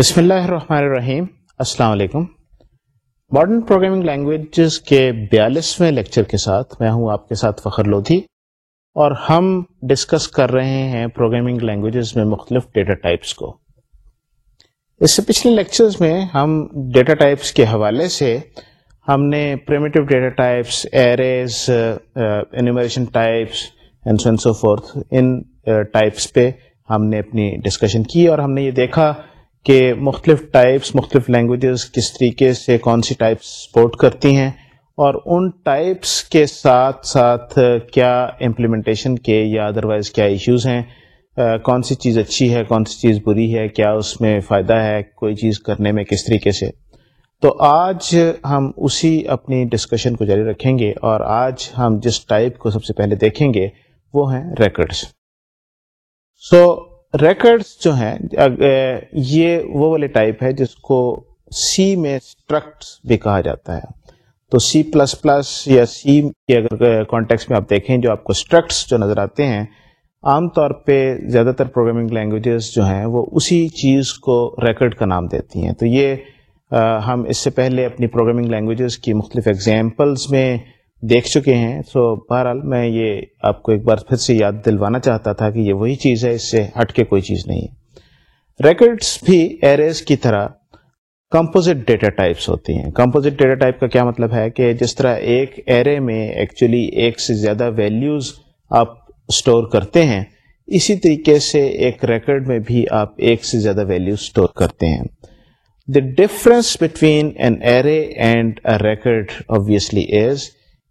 بسم اللہ الرحمن الرحیم السلام علیکم ماڈرن پروگرامنگ لینگویجز کے بیالیسویں لیکچر کے ساتھ میں ہوں آپ کے ساتھ فخر لودھی اور ہم ڈسکس کر رہے ہیں پروگرامنگ لینگویجز میں مختلف ڈیٹا ٹائپس کو اس سے پچھلے لیکچرز میں ہم ڈیٹا ٹائپس کے حوالے سے ہم نے data types types types and so forth ان پہ ہم نے اپنی ڈسکشن کی اور ہم نے یہ دیکھا کہ مختلف ٹائپس مختلف لینگویجز کس طریقے سے کون سی ٹائپس سپورٹ کرتی ہیں اور ان ٹائپس کے ساتھ ساتھ کیا امپلیمنٹیشن کے یا ادروائز کیا ایشوز ہیں کون سی چیز اچھی ہے کون سی چیز بری ہے کیا اس میں فائدہ ہے کوئی چیز کرنے میں کس طریقے سے تو آج ہم اسی اپنی ڈسکشن کو جاری رکھیں گے اور آج ہم جس ٹائپ کو سب سے پہلے دیکھیں گے وہ ہیں ریکڈس سو so, ریکڈس جو ہیں یہ وہ والے ٹائپ ہے جس کو سی میں اسٹرکٹس بھی کہا جاتا ہے تو سی پلس پلس یا سی اگر کانٹیکس میں آپ دیکھیں جو آپ کو اسٹرکٹس جو نظر آتے ہیں عام طور پہ زیادہ تر پروگرامنگ لینگویجز جو ہیں وہ اسی چیز کو ریکڈ کا نام دیتی ہیں تو یہ ہم اس سے پہلے اپنی پروگرامنگ لینگویجز کی مختلف ایگزامپلس میں دیکھ چکے ہیں so, بہرحال میں یہ آپ کو ایک بار پھر سے یاد دلوانا چاہتا تھا کہ یہ وہی چیز ہے اس سے ہٹ کے کوئی چیز نہیں ہے بھی ایریز کی طرح کمپوزٹ ڈیٹا ٹائپس ہوتی ہیں کمپوزٹ ڈیٹا ٹائپ کا کیا مطلب ہے کہ جس طرح ایک ایرے میں ایکچولی ایک سے زیادہ ویلیوز آپ اسٹور کرتے ہیں اسی طریقے سے ایک ریکڈ میں بھی آپ ایک سے زیادہ ویلیو اسٹور کرتے ہیں the difference between an array and a record obviously is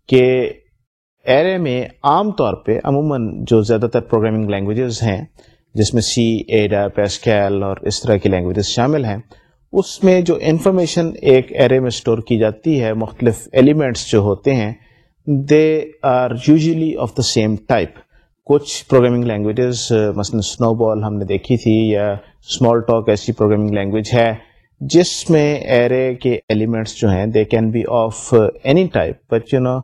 کہ ایرے میں عام طور پہ عموماً جو زیادہ تر پروگرامنگ لینگویجز ہیں جس میں سی ایڈا پیسکیل اور اس طرح کی لینگویجز شامل ہیں اس میں جو انفارمیشن ایک ایرے میں اسٹور کی جاتی ہے مختلف ایلیمنٹس جو ہوتے ہیں they are usually of the same type کچھ پروگرامنگ لینگویجز مثلاً سنو بال ہم نے دیکھی تھی یا اسمال ٹاک ایسی پروگرامنگ لینگویج ہے جس میں ایرے کے ایلیمنٹس جو ہیں they can be of any type but you know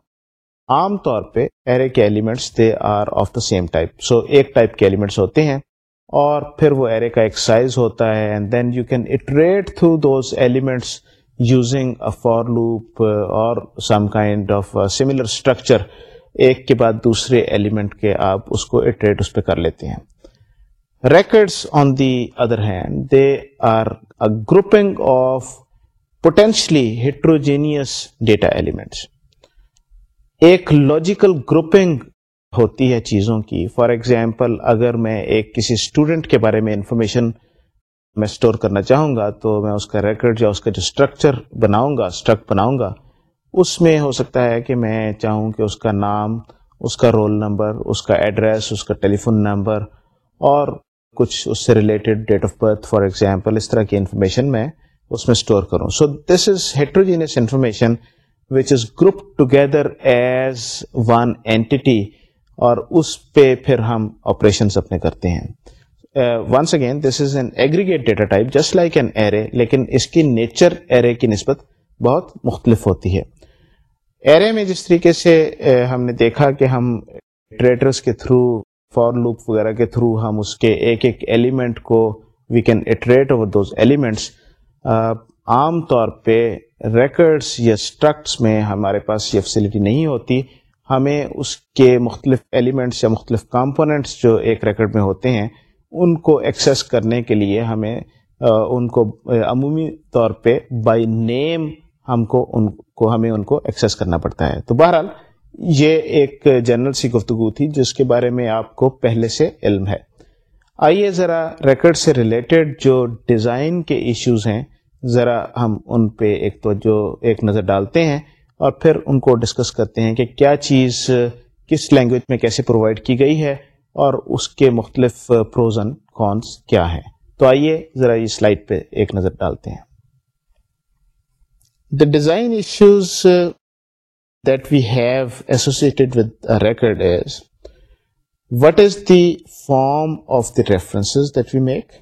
عام طور پہ ایرے کے elements they are of the same type so ایک ٹائپ کے ایلیمنٹس ہوتے ہیں اور پھر وہ ایرے کا ایک سائز ہوتا ہے and then you can iterate through those elements using a loop اور some kind of similar structure ایک کے بعد دوسرے ایلیمنٹ کے آپ اس کو اٹریٹ اس پہ کر لیتے ہیں records on the other hand they are a grouping of potentially heterogeneous data elements ایک لاجیکل گروپنگ ہوتی ہے چیزوں کی فار ایگزامپل اگر میں ایک کسی اسٹوڈنٹ کے بارے میں انفارمیشن میں اسٹور کرنا چاہوں گا تو میں اس کا ریکارڈ یا اس کا جو اسٹرکچر بناؤں گا اسٹرکٹ بناؤں گا اس میں ہو سکتا ہے کہ میں چاہوں کہ اس کا نام اس کا رول نمبر اس کا ایڈریس اس کا ٹیلی فون نمبر اور کچھ اس سے related date of birth for example اس طرح کی انفارمیشن میں اس میں اسٹور کروں so this is heterogeneous information which is group together as one entity اور اس پہ پھر ہم آپریشن اپنے کرتے ہیں once again this is an an aggregate data type just like array لیکن اس کی نیچر ایرے کی نسبت بہت مختلف ہوتی ہے ایرے میں جس طریقے سے uh, ہم نے دیکھا کہ ہم ٹریٹرس کے تھرو فار لوپ وغیرہ کے تھرو ہم اس کے ایک ایک ایلیمنٹ کو we can iterate over those elements عام طور پہ ریکڈس یا اسٹرکٹس میں ہمارے پاس یہ فیسلٹی نہیں ہوتی ہمیں اس کے مختلف ایلیمنٹس یا مختلف کمپوننٹس جو ایک ریکڈ میں ہوتے ہیں ان کو ایکسیس کرنے کے لیے ہمیں ان کو عمومی طور پہ بائی نیم ہم کو ان کو ہمیں ان کو ایکسیس کرنا پڑتا ہے تو بہرحال یہ ایک جنرل سی گفتگو تھی جس کے بارے میں آپ کو پہلے سے علم ہے آئیے ذرا ریکرڈ سے ریلیٹڈ جو ڈیزائن کے ایشوز ہیں ذرا ہم ان پہ ایک توجہ ایک نظر ڈالتے ہیں اور پھر ان کو ڈسکس کرتے ہیں کہ کیا چیز کس لینگویج میں کیسے پرووائڈ کی گئی ہے اور اس کے مختلف پروزن کونس کیا ہیں تو آئیے ذرا یہ سلائڈ پہ ایک نظر ڈالتے ہیں the design issues that we view associated with is the form of the that we make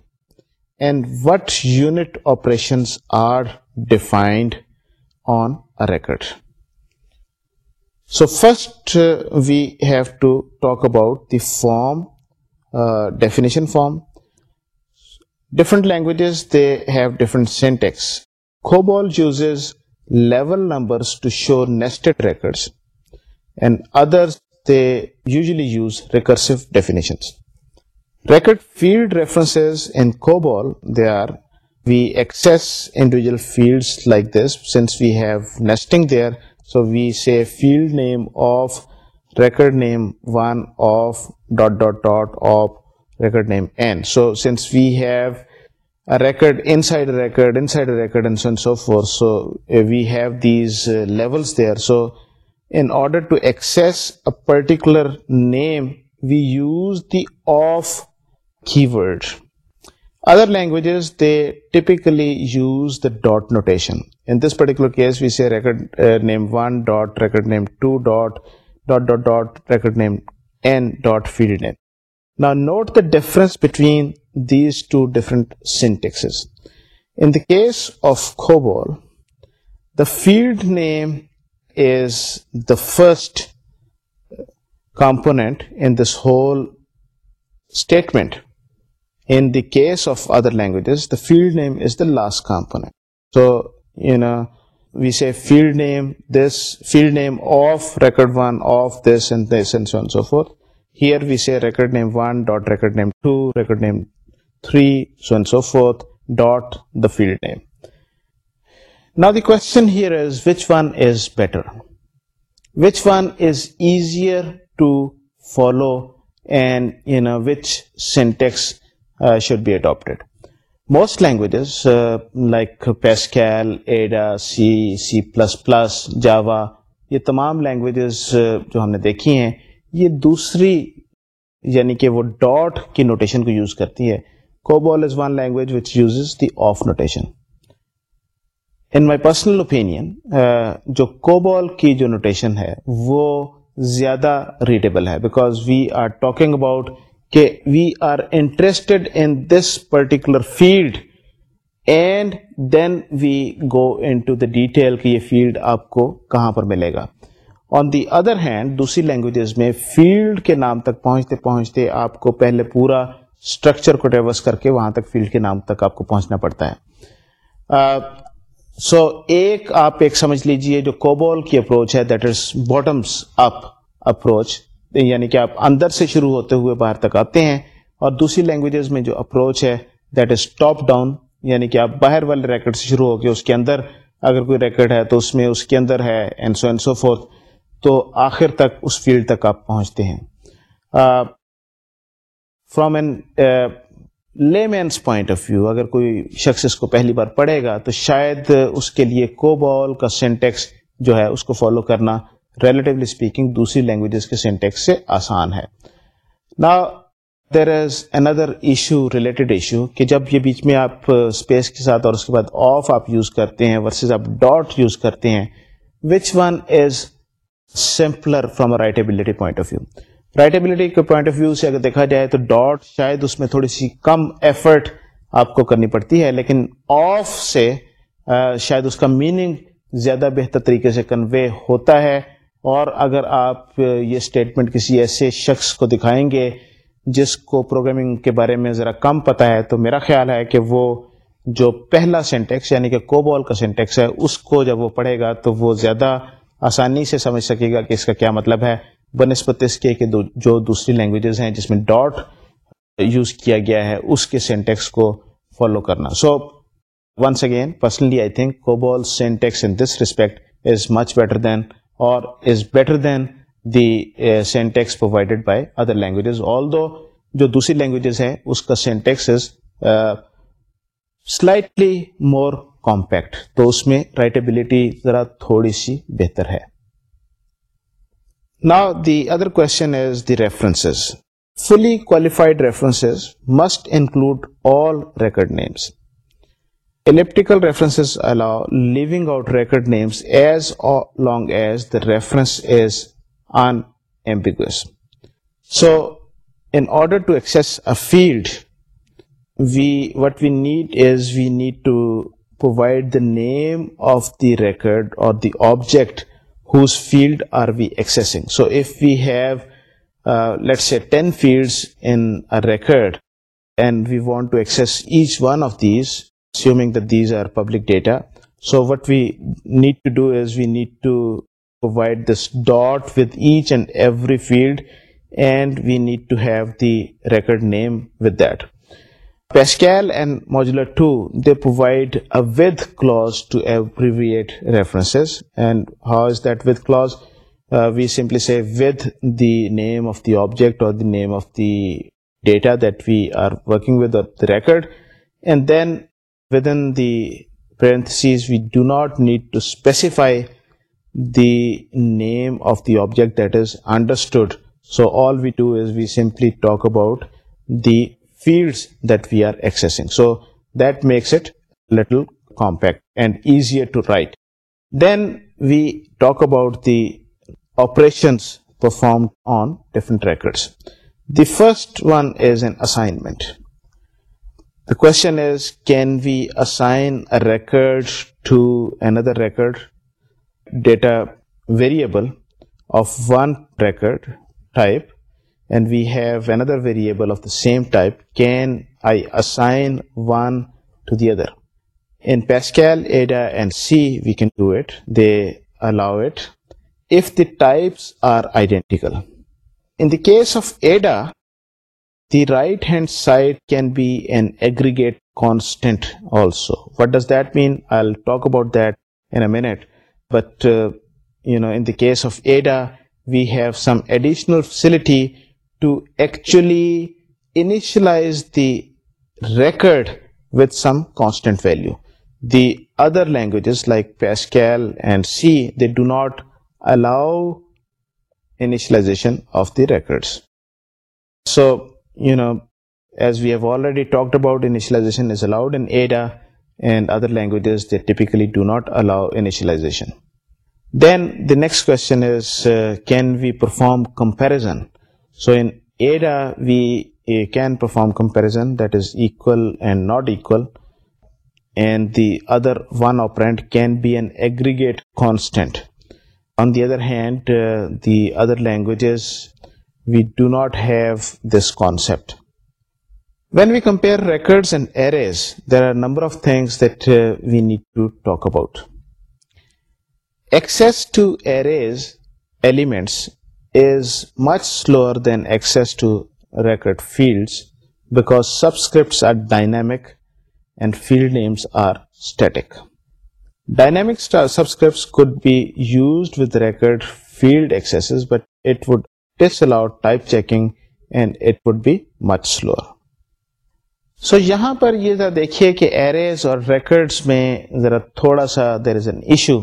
what unit operations are defined آنیکڈ so first we have to talk about the form definition form different languages they has level numbers to show nested records and others record field reference particular name we use the of keyword. Other languages, they typically use the dot notation. In this particular case, we say record uh, name 1 dot, record name 2 dot dot, record name n dot, feed it in. Now note the difference between these two different syntaxes. In the case of COBOL, the field name is the first component in this whole statement. Languages name us last company swear ناچنز which one stir one us which syntax should be adopted most languages like plus Java یہ تمام languages uh, جو ہم نے دیکھی ہیں یہ دوسری یعنی کہ وہ ڈاٹ کی نوٹیشن کو یوز کرتی ہے COBOL is one language which the of notation in my personal opinion جو کوبول کی جو نوٹیشن ہے وہ زیادہ ریڈیبل ہے because we are talking about کہ we are interested in this particular field and then we go into the detail detail کہ یہ فیلڈ آپ کو کہاں پر ملے گا آن دی ادر ہینڈ دوسری لینگویجز میں فیلڈ کے نام تک پہنچتے پہنچتے آپ کو پہلے پورا اسٹرکچر کو ڈیورس کر کے وہاں تک فیلڈ کے نام تک آپ کو پہنچنا پڑتا ہے سو uh, so ایک آپ ایک سمجھ لیجئے جو کوبول کی اپروچ ہے that is bottoms up approach یعنی کہ آپ اندر سے شروع ہوتے ہوئے باہر تک آتے ہیں اور دوسری لینگویجز میں جو اپروچ ہے دیٹ از ٹاپ ڈاؤن یعنی کہ آپ باہر والے ریکڈ سے شروع ہو کے اس کے اندر اگر کوئی ریکڈ ہے تو اس میں اس کے اندر ہے تو آخر تک اس فیلڈ تک آپ پہنچتے ہیں from a layman's point of view اگر کوئی شخص اس کو پہلی بار پڑھے گا تو شاید اس کے لیے کو بال کا سینٹیکس جو ہے اس کو فالو کرنا ریلیٹولی اسپیکنگ دوسری لینگویجز کے سینٹیکس سے آسان ہے نا there is another issue related issue کہ جب یہ بیچ میں آپ اسپیس uh, کے ساتھ اور اس کے بعد آف آپ یوز کرتے ہیں ورسز آپ ڈاٹ یوز کرتے ہیں which one is simpler from writability writability point of view کے پوائنٹ آف ویو سے اگر دیکھا جائے تو ڈاٹ شاید اس میں تھوڑی سی کم ایفرٹ آپ کو کرنی پڑتی ہے لیکن آف سے uh, شاید اس کا میننگ زیادہ بہتر طریقے سے کنوے ہوتا ہے اور اگر آپ یہ اسٹیٹمنٹ کسی ایسے شخص کو دکھائیں گے جس کو پروگرامنگ کے بارے میں ذرا کم پتہ ہے تو میرا خیال ہے کہ وہ جو پہلا سینٹیکس یعنی کہ کوبال کا سینٹیکس ہے اس کو جب وہ پڑھے گا تو وہ زیادہ آسانی سے سمجھ سکے گا کہ اس کا کیا مطلب ہے بنسپت اس کے کہ جو دوسری لینگویجز ہیں جس میں ڈاٹ یوز کیا گیا ہے اس کے سینٹیکس کو فالو کرنا so once again personally I think COBOL syntax in this respect is much better than or is better than the syntax provided by other languages although جو دوسری لینگویجز ہیں اس کا syntax is slightly more compact تو اس میں writability ذرا تھوڑی سی بہتر ہے نا the other question is the references fully qualified references must include all record names elliptical so in order objects field or we ایک so if views and we want to access one of these assuming that these are public data. So what we need to do is we need to provide this dot with each and every field, and we need to have the record name with that. Pascal and Modular 2, they provide a with clause to abbreviate references. And how is that with clause? Uh, we simply say with the name of the object or the name of the data that we are working with, or the record, and then name of the object understood so all we do simply talk about the field that we are so that makes compact and easier to write then we talk about the operations perform on different records the first one is an assignment The question is, can we assign a record to another record data variable of one record type, and we have another variable of the same type? Can I assign one to the other? In Pascal, Ada, and C, we can do it. They allow it if the types are identical. In the case of Ada, the right hand side can be an aggregate constant also. What does that mean? I'll talk about that in a minute, but uh, in the case of ADA, we have some additional facility to actually initialize the record with some constant value. The other languages like Pascal and C, they do not allow initialization of the records. So as we have already talked about, initialization is allowed in Ada, and other languages they typically do not allow initialization. Then the next question is, uh, can we perform comparison? So in Ada we uh, can perform comparison, that is equal and not equal, and the other one operand can be an aggregate constant. On the other hand, uh, the other languages we've not have this concept when we compare of thing we need to talk about elements then as record field back subscripts Arctic dynamics could be used record field but و type checking and it would be much so یہاں پر یہ ذرا دیکھیے کہ arrays اور records میں ذرا تھوڑا سا there is an issue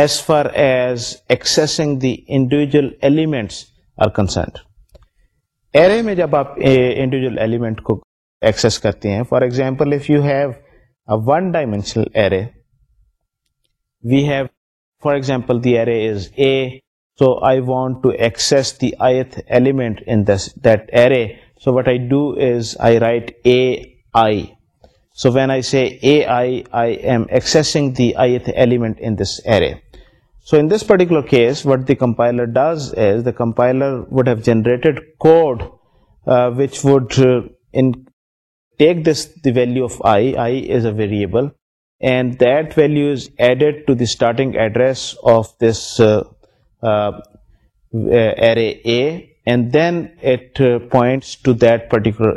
as far as accessing the individual elements are concerned array میں جب آپ انڈیویجل eh, ایلیمنٹ کو ایکسس کرتے ہیں for example if you have one dimensional array we have for example the array is a So I want to access the ith element in that array. So what I do is I write ai. So when I say ai, I am accessing the ith element in this array. So in this particular case, what the compiler does is the compiler would have generated code uh, which would uh, take the value of I is a variable, and that value is added to the starting address of this uh, going to particular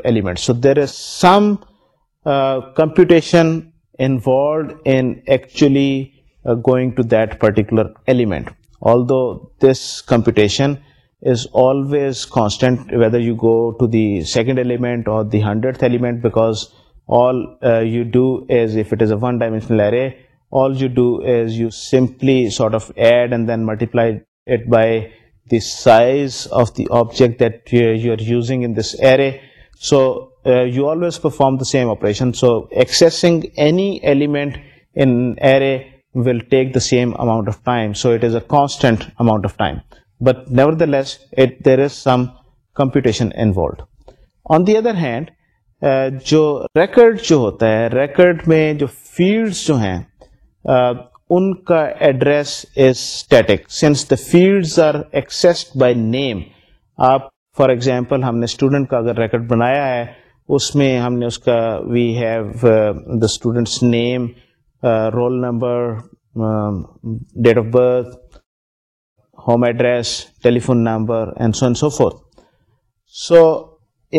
elements computation is always constant whether you go to the second element or object array so it is a constant amount of time but nevertheless it there is some computation involve on the other hand جو record جو ہوتا ہے record میں جو fields جو ہیں ان کا address is static since the field are accessed by name آپ فار ایگزامپل ہم نے اسٹوڈنٹ کا اگر ریکارڈ بنایا ہے اس میں ہم نے اس کا we have the students name roll number date of birth home address telephone number and so and so forth so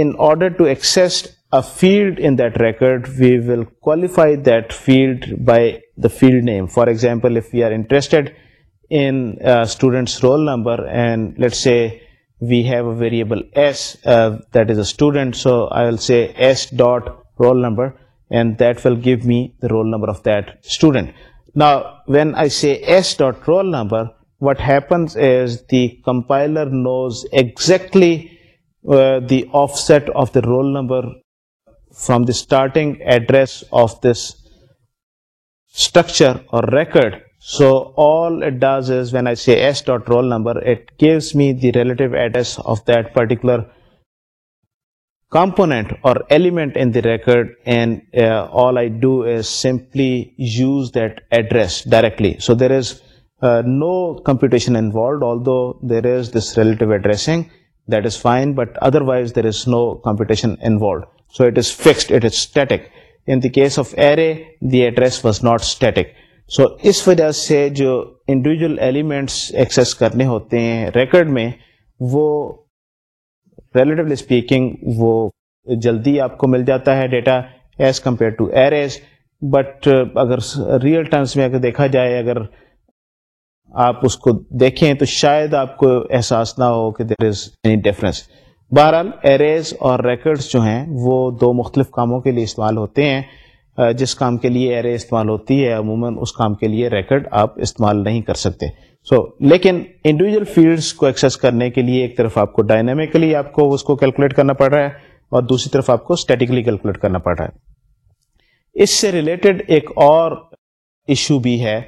in order to accessed a field in that record we will qualify that field by the field name. For example, if we are interested in student's roll number, and let's say we have a variable s uh, that is a student, so I will say s dot roll number, and that will give me the roll number of that student. Now when I say s dot roll number, what happens is the compiler knows exactly uh, the offset of the roll number from the starting address of this record shoes went roll number component or in case of array the address was not static so اس وجہ سے جو individual elements access کرنے ہوتے ہیں record میں وہ relatively speaking وہ جلدی آپ کو مل جاتا ہے data as compared to arrays but اگر ریئل ٹرمس میں اگر دیکھا جائے اگر آپ اس کو دیکھیں تو شاید آپ کو احساس نہ ہو کہ دیر از اینی ڈفرینس بہرحال ایریز اور ریکڈس جو ہیں وہ دو مختلف کاموں کے لیے استعمال ہوتے ہیں جس کام کے لیے ایرے استعمال ہوتی ہے عموماً اس کام کے لیے ریکڈ آپ استعمال نہیں کر سکتے سو so, لیکن انڈیویجل فیلڈس کو ایکسیس کرنے کے لیے ایک طرف آپ کو ڈائنامکلی آپ کو اس کو کیلکولیٹ کرنا پڑ رہا ہے اور دوسری طرف آپ کو اسٹیٹکلی کیلکولیٹ کرنا پڑ رہا ہے اس سے ریلیٹڈ ایک اور ایشو بھی ہے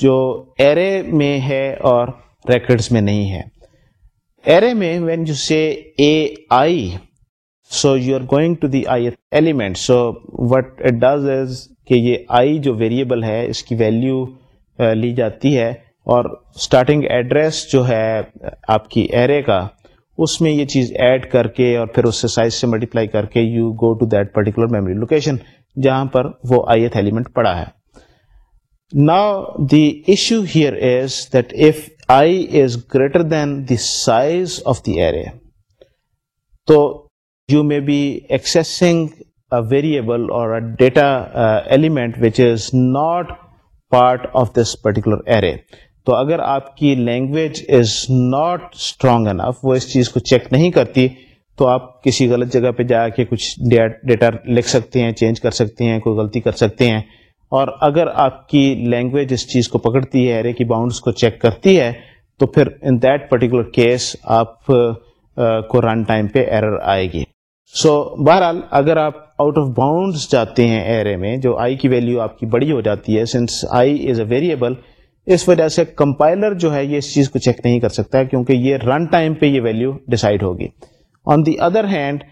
جو ایرے میں ہے اور ریکڈس میں نہیں ہے array میں when you say ai so you are going to the ith element so what it does is کہ یہ i جو ویریبل ہے اس کی ویلیو لی جاتی ہے اور اسٹارٹنگ ایڈریس جو ہے آپ کی ایرے کا اس میں یہ چیز ایڈ کر کے اور پھر اس سے سائز سے ملٹیپلائی کر کے you go to that particular memory location جہاں پر وہ آئی ایتھ ایلیمنٹ پڑا ہے نا the issue here is that if size of the array تو you may be accessing variable اور data element which is not part of this particular array تو اگر آپ کی language is not strong enough وہ اس چیز کو چیک نہیں کرتی تو آپ کسی غلط جگہ پہ جا کے کچھ ڈیٹا لکھ سکتے ہیں چینج کر سکتے ہیں کوئی غلطی کر سکتے ہیں اور اگر آپ کی لینگویج اس چیز کو پکڑتی ہے ایرے کی باؤنڈس کو چیک کرتی ہے تو پھر ان دیٹ پرٹیکولر کیس آپ کو رن ٹائم پہ ایرر آئے گی سو so, بہرحال اگر آپ آؤٹ آف باؤنڈس جاتے ہیں ایرے میں جو آئی کی ویلیو آپ کی بڑی ہو جاتی ہے since I is a variable اس وجہ سے کمپائلر جو ہے یہ اس چیز کو چیک نہیں کر سکتا کیونکہ یہ رن ٹائم پہ یہ ویلیو ڈیسائیڈ ہوگی on the other hand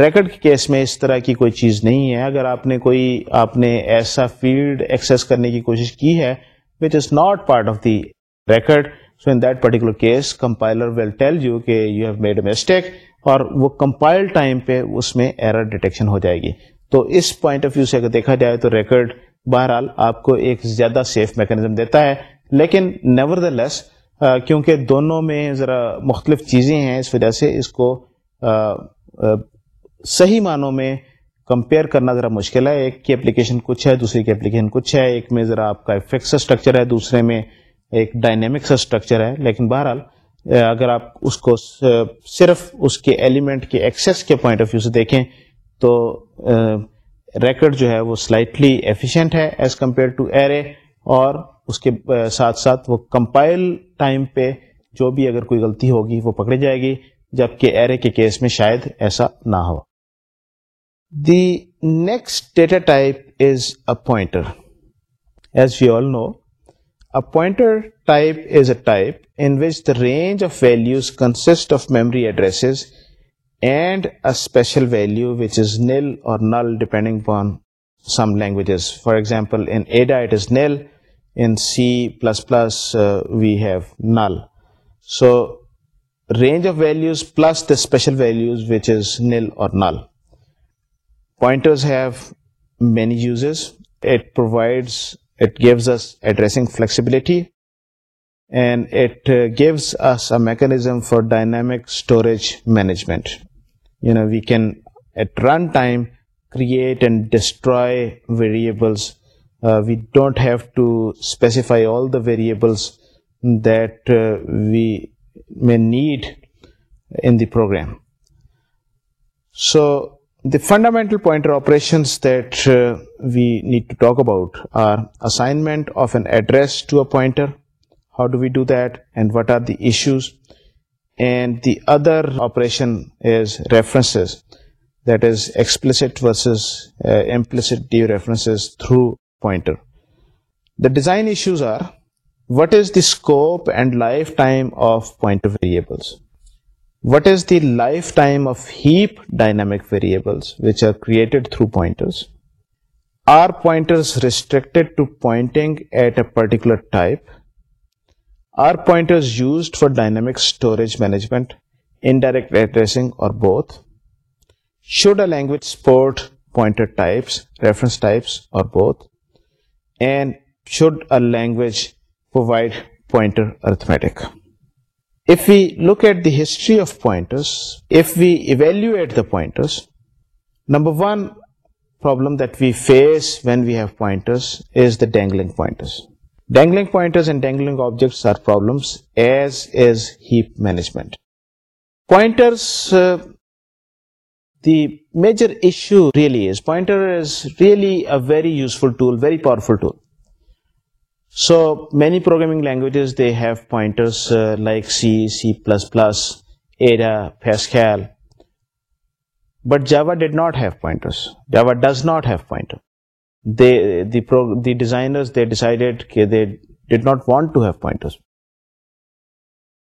record case میں اس طرح کی کوئی چیز نہیں ہے اگر آپ نے کوئی آپ نے ایسا فیلڈ ایکسیس کرنے کی کوشش کی ہے which is not part of the record so in that particular case compiler will tell you کہ you have made a mistake اور وہ کمپائل ٹائم پہ اس میں ایرر ڈیٹیکشن ہو جائے گی تو اس پوائنٹ آف ویو سے اگر دیکھا جائے تو ریکڈ بہرحال آپ کو ایک زیادہ سیف میکنزم دیتا ہے لیکن نیور دا لیس کیونکہ دونوں میں ذرا مختلف چیزیں ہیں اس وجہ سے اس کو صحیح معنوں میں کمپیئر کرنا ذرا مشکل ہے ایک کی اپلیکیشن کچھ ہے دوسری کی اپلیکیشن کچھ ہے ایک میں ذرا آپ کا افیکٹس اسٹرکچر ہے دوسرے میں ایک ڈائنامکس اسٹرکچر ہے لیکن بہرحال اگر آپ اس کو صرف اس کے ایلیمنٹ کے ایکسیس کے پوائنٹ آف ویو سے دیکھیں تو ریکڈ جو ہے وہ سلائٹلی ایفیشینٹ ہے ایز کمپیئر ٹو ایرے اور اس کے ساتھ ساتھ وہ کمپائل ٹائم پہ جو بھی اگر کوئی غلطی ہوگی وہ پکڑی جائے گی جبکہ ایرے کے کیس میں شاید ایسا نہ ہو the next data type is a as all know the pointer اسپیشلڈنگ some languages for example Ada it is nil in C plus plus we have null so range of values plus the special values, which is nil or null. Pointers have many uses. It gives us addressing flexibility, and it uh, gives us a mechanism for dynamic storage management. You know, we can at runtime create and destroy variables. Uh, we don't have to specify all the variables that uh, we may need in program so the فنڈامینٹلمینٹرسر how do do that and what are the issues and the ادرشنس دسپلس تھروئنٹر what is lifetime of point what is them of ہیلسٹریکٹ addressing wider arithmetic if we look at the history of pointers number one problem that we face when we have پوائنٹرسینگلنگ as as he مینجمنٹرس the major issue ریئلیٹر very useful tool very powerful tool So many programming languages, they have pointers uh, like C, C++, Ada, Pascal, but Java did not have pointers. Java does not have pointer. The designers, they decided they did not want to have pointers.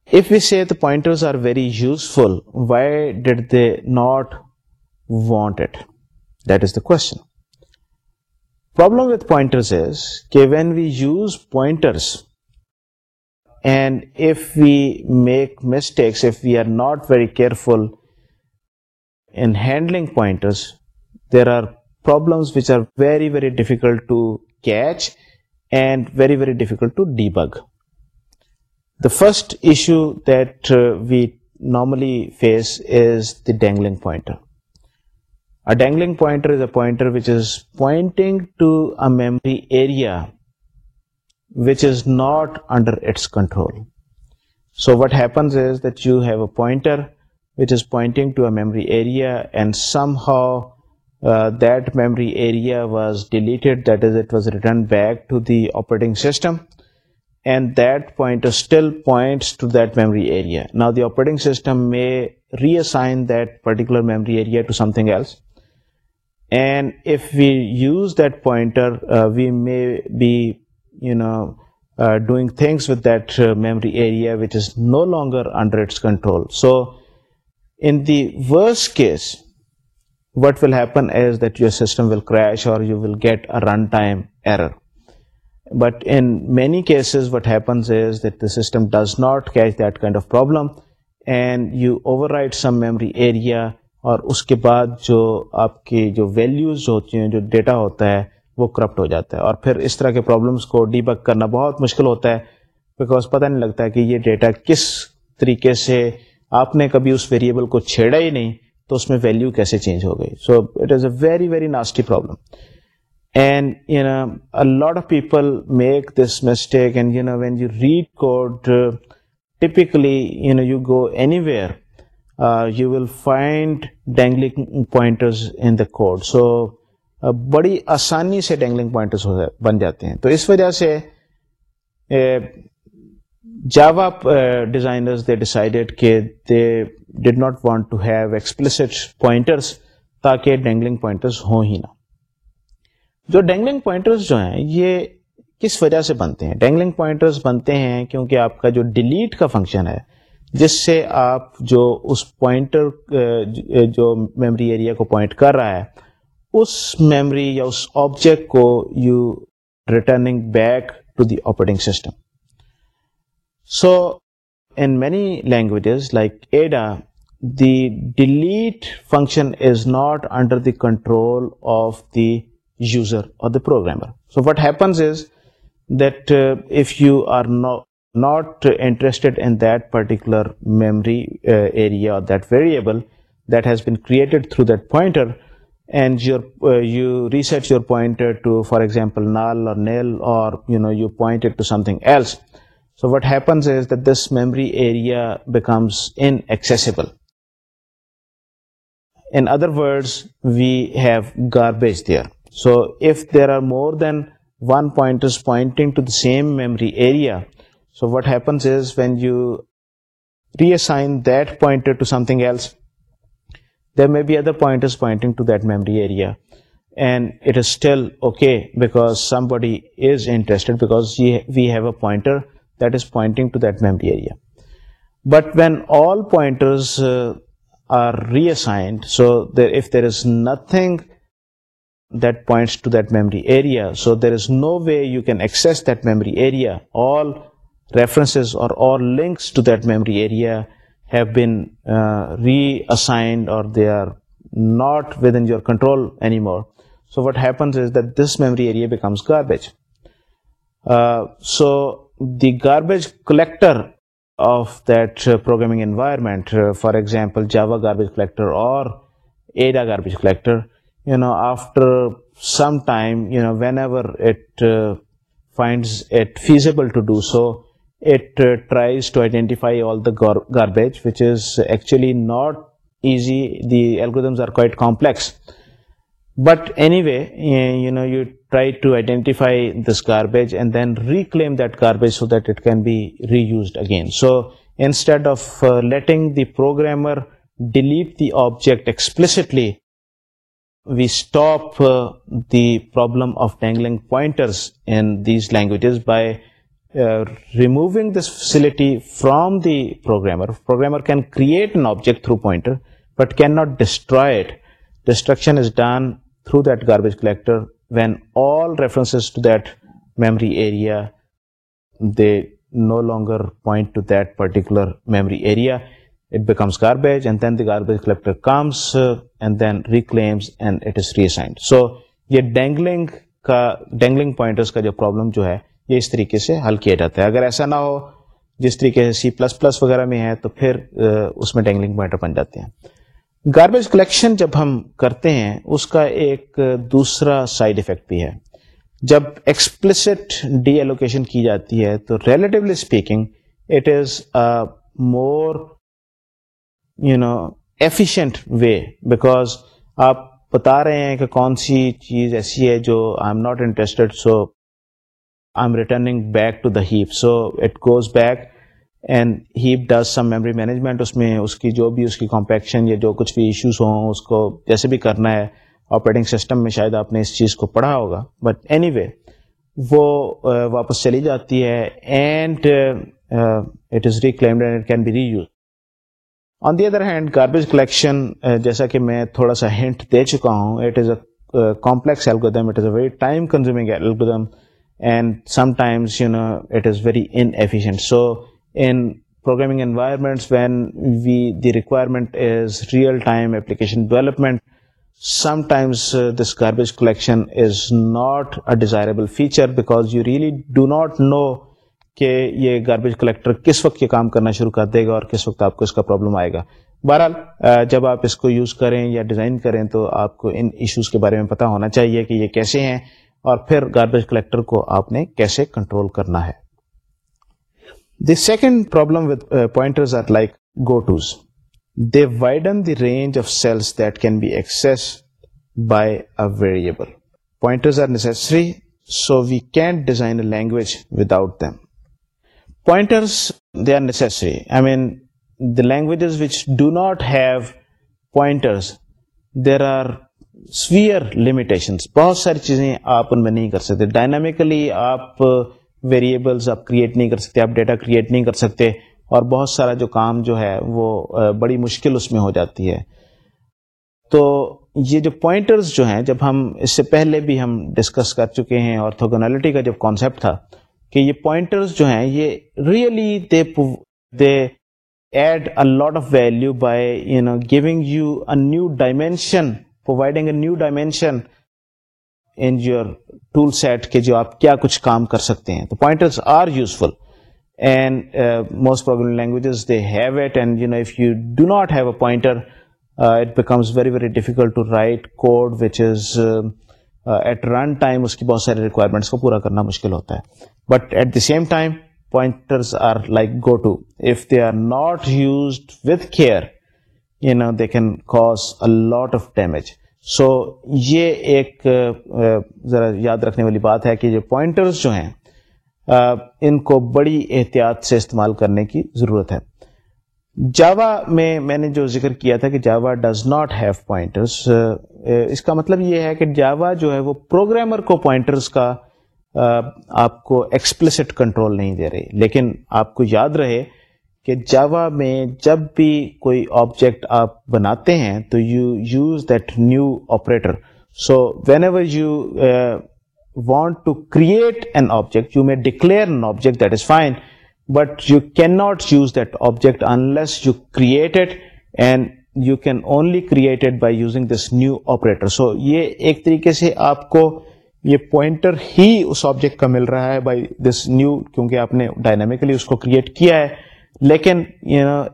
If we say the pointers are very useful, why did they not want it? That is the question. Problem with pointers is when we use pointers and if we make mistakes, if we are not very careful in handling pointers, there are problems which are very difficult to catch and very difficult to debug. The first issue that uh, we normally face is the dangling pointer. Dangling pointer which is to a memory area pointer which pointing system اینڈری area now دیٹنگ system میں and if we use that pointer, uh, we may be uh, doing things with that uh, memory area which is no longer under its control. So in the worst case, what will happen is that your system will crash or you will get a runtime error. But in many cases what happens is that the system does not catch that kind of problem, and you override some memory area اور اس کے بعد جو آپ کی جو values ہوتی ہیں جو ڈیٹا ہوتا ہے وہ کرپٹ ہو جاتا ہے اور پھر اس طرح کے پرابلمس کو بک کرنا بہت مشکل ہوتا ہے بیکاز پتہ نہیں لگتا ہے کہ یہ ڈیٹا کس طریقے سے آپ نے کبھی اس ویریبل کو چھیڑا ہی نہیں تو اس میں ویلیو کیسے چینج ہو گئی so it is a very very nasty problem and you know lot of people make this mistake and you know when you read code no you go anywhere you will find dangling pointers in the code so بڑی آسانی سے dangling pointers بن جاتے ہیں تو اس وجہ سے جاوا designers they they decided کہ did not want to have pointers تاکہ ڈینگلنگ پوائنٹرز ہوں ہی نہ جو ڈینگلنگ پوائنٹرز جو ہیں یہ کس وجہ سے بنتے ہیں ڈینگلنگ پوائنٹرز بنتے ہیں کیونکہ آپ کا جو ڈیلیٹ کا فنکشن ہے جس سے آپ جو اس پوائنٹر جو میموری ایریا کو پوائنٹ کر رہا ہے اس میموری یا اس آبجیکٹ کو you returning back to the operating system so in many languages like Ada the delete function is not under the control of the user اور the programmer so what happens is that if you are no not interested in that particular memory uh, area or that variable that has been created through that pointer, and uh, you reset your pointer to, for example, null or nil, or you point it to something else. So what happens is that this memory area becomes inaccessible. In other words, we have garbage there. So if there are more than one pointers pointing to the same memory area, so what happens is, when you reassign that pointer to something else, there may be other pointers pointing to that memory area, and it is still okay because somebody is interested, because we have a pointer that is pointing to that memory area. But when all pointers uh, are reassigned, so if there is nothing that points to that memory area, so there is no way you can access that memory area. All references or links to that memory area have been uh, reassigned, or they are not within your control anymore. So what happens is that this memory area becomes garbage. Uh, so the garbage collector of that uh, programming environment, for example Java garbage collector or Ada garbage collector, after some time, whenever it finds it feasible to do so, it uh, tries to identify all the garbage, which is actually not easy. The algorithms are quite complex, but anyway, you try to identify this garbage and then reclaim that garbage so that it can be reused again. So instead of uh, letting the programmer delete the object explicitly, we stop uh, the problem of dangling pointers in these languages by removing this facility from the programmer programmer can create an object through pointer but can not destroy destruction is done through that garbage collector when all references to that the memory area they no longer point to that particular memory area it becomes garbage and then the garbage collector comes and then reclaims and it is reassigned so یہ dangling کا dangling pointers کا جو problem جو ہے یہ اس طریقے سے حل کیا جاتا ہے اگر ایسا نہ ہو جس طریقے سے سی پلس پلس وغیرہ میں ہے تو پھر اس میں ڈینگلنگ پوائنٹر بن جاتے ہیں گاربیج کلیکشن جب ہم کرتے ہیں اس کا ایک دوسرا سائڈ افیکٹ بھی ہے جب ایکسپلسٹ ڈی ایلوکیشن کی جاتی ہے تو relatively speaking it is more you know efficient way because آپ بتا رہے ہیں کہ کون سی چیز ایسی ہے جو I am not interested so I'm returning back to the heap so it goes back and has some memory management اس میں اس کی جو بھی اس کی کمپیکشن یا جو کچھ بھی ایشوز ہوں اس کو جیسے بھی کرنا ہے آپریٹنگ سسٹم میں شاید آپ نے اس چیز کو پڑھا ہوگا بٹ اینی وے وہ واپس چلی جاتی ہے and it is reclaimed and it can reuse on the other hand garbage collection جیسا کہ میں تھوڑا سا ہنٹ دے چکا ہوں it is a complex algorithm it is a very time consuming algorithm and sometimes you know it is very so in so in programming we when we the requirement is real time application development some garbage this garbage collection is not a because feature because you really do not know کہ یہ garbage collector کس وقت یہ کام کرنا شروع کر دے گا اور کس وقت آپ کو اس کا پرابلم آئے گا بہرحال جب آپ اس کو یوز کریں یا ڈیزائن کریں تو آپ کو ان ایشوز کے بارے میں پتا ہونا چاہیے کہ یہ کیسے ہیں اور پھر گاربیج کلیکٹر کو آپ نے کیسے کنٹرول کرنا ہے the second problem with pointers are like gotos they widen the range of cells that can be S by a variable pointers are necessary so we can design a language without this they are necessary I mean the languages which do not have pointers there are severe limitations بہت ساری چیزیں آپ ان میں نہیں کر سکتے dynamically آپ variables آپ کریٹ نہیں کر سکتے آپ ڈیٹا کریٹ نہیں کر سکتے اور بہت سارا جو کام جو ہے وہ بڑی مشکل اس میں ہو جاتی ہے تو یہ جو پوائنٹرز جو ہیں جب ہم اس سے پہلے بھی ہم ڈسکس کر چکے ہیں اور تھوگنالٹی کا جب کانسیپٹ تھا کہ یہ پوائنٹرز جو ہیں یہ really they they add a lot of value by you know giving you a new dimension providing a new dimension in your tool set کے جو آپ کیا کچھ کام کر سکتے ہیں تو pointers are useful and most problem languages they have it and you you know if do not have a pointer it becomes very very difficult to write code which is at run time اس کی بہت سارے requirements کو پورا کرنا مشکل ہوتا ہے but at the same time pointers are like goto if they are not used with care you know they can lot of damage so یہ ایک ذرا یاد رکھنے والی بات ہے کہ جو پوائنٹرز جو ہیں ان کو بڑی احتیاط سے استعمال کرنے کی ضرورت ہے جاوا میں میں نے جو ذکر کیا تھا کہ Java does not have pointers اس کا مطلب یہ ہے کہ جاوا جو ہے وہ پروگرامر کو پوائنٹرس کا آپ کو ایکسپلسٹ کنٹرول نہیں دے رہی لیکن آپ کو یاد رہے کہ جاوا میں جب بھی کوئی آبجیکٹ آپ بناتے ہیں تو you use that new operator so whenever you want to create an object you may declare an object that is fine but you can not use that object unless you created and you can only created by using this new operator so یہ ایک طریقے سے آپ کو یہ pointer ہی اس object کا مل رہا ہے بائی دس نیو کیونکہ آپ نے ڈائنامکلی اس کو کریٹ کیا ہے لیکن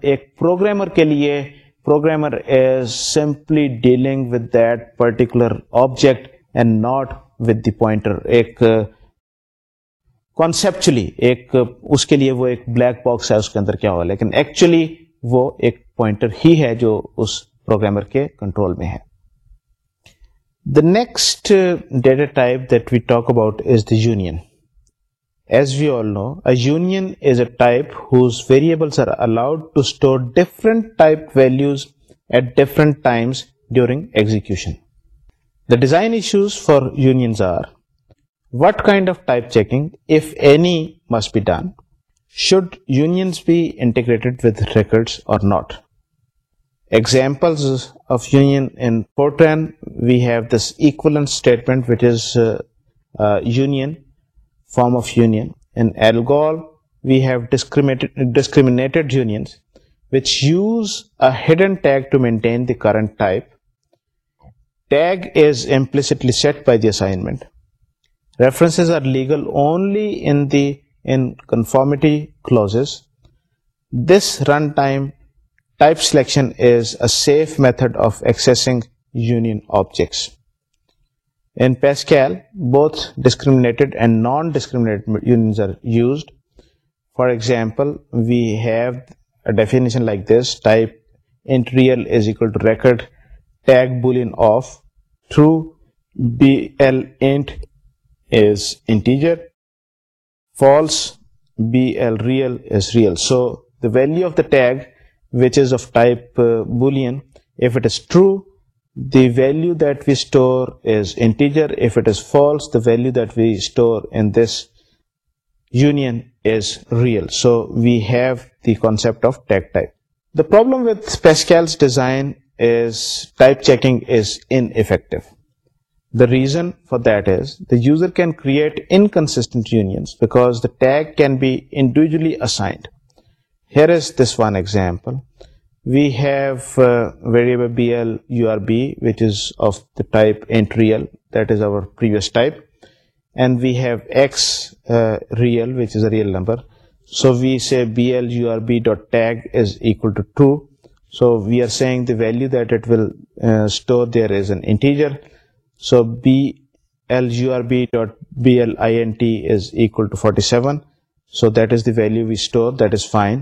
ایک پروگرامر کے لیے programmer is simply dealing with that particular object and not with the pointer ایک کانسیپچلی uh, ایک uh, اس کے لیے وہ ایک بلیک باکس ہے اس کے اندر کیا ہوا لیکن ایکچولی وہ ایک پوائنٹر ہی ہے جو اس پروگرامر کے کنٹرول میں ہے the next data type that we talk about is the union as we all know a union is a type whose variable during of type checking must be done should unions بھی not eggs of union we have this statement union form of unions this run time type selection objects be L real real so the value of the tag which is of type Boolean if it is true the value that we store is integer value that we store in this union so we have دیپٹ of tag type the problem the reason for that is that user can create inconsistent union tag can be individualise this one example we have uh, variable BL URB, which is of the type int real, that is our previous type, and we have X uh, real, which is a real number. So we say BL URB dot tag is equal to true. So we are saying the value that it will uh, store there is an integer. So BL URB dot BL int is equal to 47. So that is the value we store, that is fine.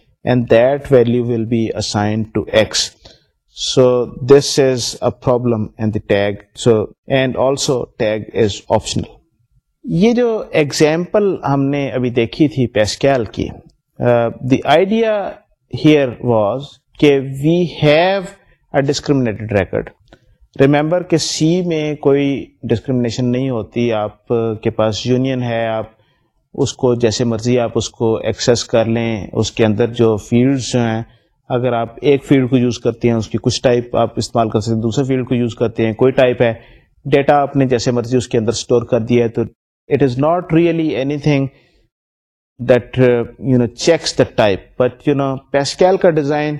یہ جو example ہم نے ابھی دیکھی تھی Pascal کی the idea here was کہ we have a discriminated record remember کہ سی میں کوئی ڈسکریمنیشن نہیں ہوتی آپ کے پاس یونین ہے آپ اس کو جیسے مرضی آپ اس کو ایکسیس کر لیں اس کے اندر جو فیلڈس ہیں اگر آپ ایک فیلڈ کو یوز کرتے ہیں اس کی کچھ ٹائپ آپ استعمال کر سکتے ہیں دوسرے فیلڈ کو یوز کرتے ہیں کوئی ٹائپ ہے ڈیٹا آپ نے جیسے مرضی اس کے اندر اسٹور کر دیا ہے تو it is not really anything that you know checks the type but you know Pascal کا ڈیزائن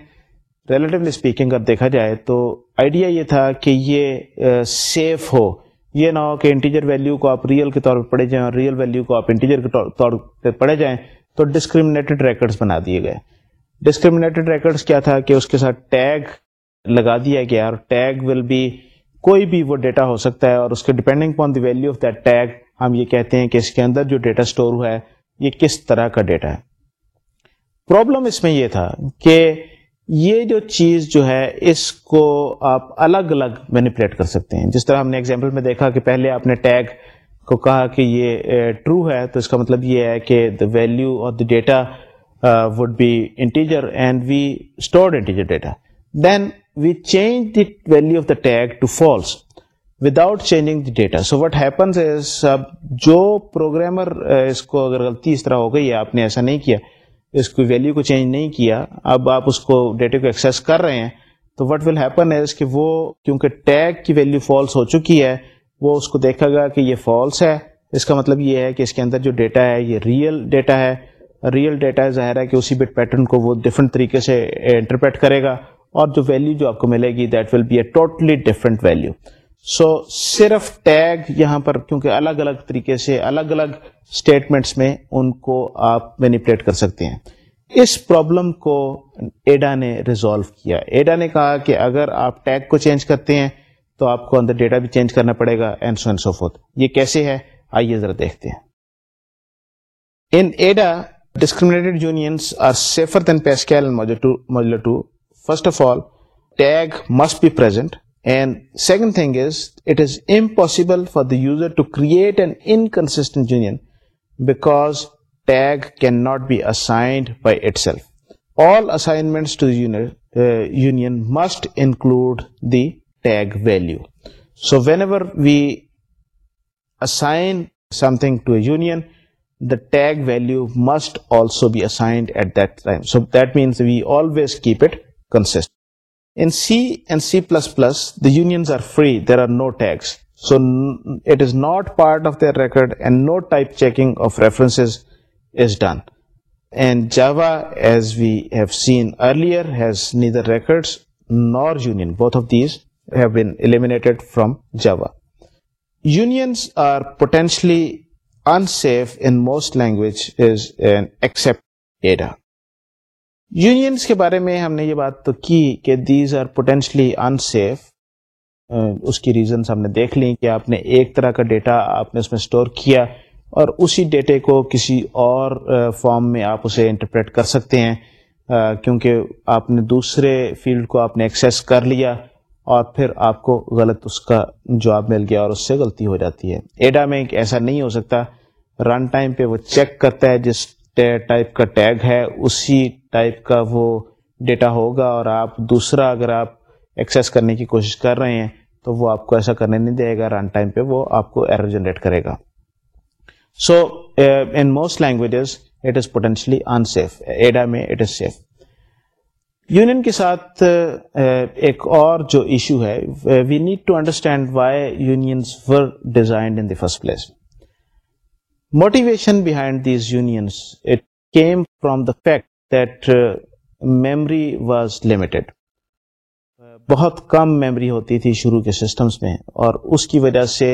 ریلیٹولی اسپیکنگ اگر دیکھا جائے تو آئیڈیا یہ تھا کہ یہ سیف uh, ہو یہ نہ ہو کہ انٹیجر ویلیو کو آپ ریئل کے طور پہ پڑھے جائیں اور ریئل ویلیو کو آپ انٹیجر کے طور پہ پڑھے جائیں تو ڈسکریمنیٹڈ ریکڈس بنا دیے گئے ڈسکریمنیٹڈ ریکڈس کیا تھا کہ اس کے ساتھ ٹیگ لگا دیا گیا اور ٹیگ ول بی کوئی بھی وہ ڈیٹا ہو سکتا ہے اور اس کے depending upon the value of that tag ہم یہ کہتے ہیں کہ اس کے اندر جو ڈیٹا اسٹور ہوا ہے یہ کس طرح کا ڈیٹا ہے پرابلم اس میں یہ تھا کہ یہ جو چیز جو ہے اس کو آپ الگ الگ مینیپولیٹ کر سکتے ہیں جس طرح ہم نے ایگزامپل میں دیکھا کہ پہلے آپ نے ٹیگ کو کہا کہ یہ ٹرو ہے تو اس کا مطلب یہ ہے کہ the value of the data would be integer and we stored integer data then we change the value of the tag to false without changing the data so what happens جو programmer اس کو اگر غلطی اس طرح ہو گئی ہے آپ نے ایسا نہیں کیا اس کو ویلیو کو چینج نہیں کیا اب آپ اس کو ڈیٹا کو ایکسیس کر رہے ہیں تو وٹ ول ہیپن کہ وہ کیونکہ ٹیگ کی ویلیو فالس ہو چکی ہے وہ اس کو دیکھے گا کہ یہ فالس ہے اس کا مطلب یہ ہے کہ اس کے اندر جو ڈیٹا ہے یہ ریئل ڈیٹا ہے ریئل ڈیٹا ظاہر ہے کہ اسی بٹ پیٹرن کو وہ ڈفرینٹ طریقے سے انٹرپریٹ کرے گا اور جو ویلیو جو آپ کو ملے گی that will be a totally different value so صرف ٹیگ یہاں پر کیونکہ الگ الگ طریقے سے الگ الگ اسٹیٹمنٹس میں ان کو آپ مینیپلیٹ کر سکتے ہیں اس پرابلم کو ایڈا نے ریزالو کیا ایڈا نے کہا کہ اگر آپ ٹیگ کو چینج کرتے ہیں تو آپ کو اندر ڈیٹا بھی چینج کرنا پڑے گا اینسو اینسو فوت یہ کیسے ہے آئیے ذرا دیکھتے ہیں in Ada discriminated unions are safer than two first of all tag must be present And second thing is, it is impossible for the user to create an inconsistent union because tag cannot be assigned by itself. All assignments to the uh, union must include the tag value. So whenever we assign something to a union, the tag value must also be assigned at that time. So that means we always keep it consistent. In C and C++, the unions are free. There are no tags. So it is not part of their record and no type checking of references is done. And Java, as we have seen earlier, has neither records nor union. Both of these have been eliminated from Java. Unions are potentially unsafe in most language is an except data. Unions کے بارے میں ہم نے یہ بات تو کی کہ دیز آر پوٹینشلی انسیف اس کی ریزنس ہم نے دیکھ لی کہ آپ نے ایک طرح کا ڈیٹا آپ نے اس میں اسٹور کیا اور اسی ڈیٹے کو کسی اور فارم میں آپ اسے انٹرپریٹ کر سکتے ہیں کیونکہ آپ نے دوسرے فیلڈ کو آپ نے ایکسیس کر لیا اور پھر آپ کو غلط اس کا جواب مل گیا اور اس سے غلطی ہو جاتی ہے ایڈا میں ایسا نہیں ہو سکتا رن ٹائم پہ وہ چیک کرتا ہے جس ٹائپ کا ٹیگ ہے اسی ٹائپ کا وہ ڈیٹا ہوگا اور آپ دوسرا اگر آپ ایکسیس کرنے کی کوشش کر رہے ہیں تو وہ آپ کو ایسا کرنے نہیں دے گا رن ٹائم پہ وہ آپ کو ایرر جنریٹ کرے گا so in most languages it is potentially unsafe Ada میں اٹ از سیف یونین کے ساتھ ایک اور جو ایشو ہے we need to understand why unions were designed in the first place motivation behind these unions it came from the fact that memory was limited بہت کم memory ہوتی تھی شروع کے سسٹمز میں اور اس کی وجہ سے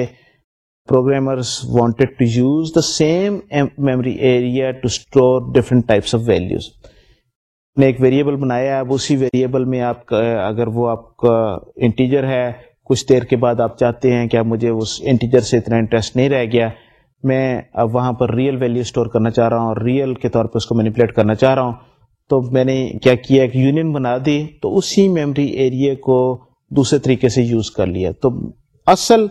programmers wanted to use the same memory area to store different of values نے ایک ویریبل بنایا اب اسی ویریبل میں آپ کا اگر وہ آپ کا انٹیجر ہے کچھ دیر کے بعد آپ چاہتے ہیں کہ اب مجھے اس انٹیجر سے اتنا انٹرسٹ نہیں رہ گیا میں اب وہاں پر ریئل ویلیو اسٹور کرنا چاہ رہا ہوں اور ریئل کے طور پہ اس کو مینیپولیٹ کرنا چاہ رہا ہوں تو میں نے کیا کیا ایک یونین بنا دی تو اسی میموری ایریے کو دوسرے طریقے سے یوز کر لیا تو اصل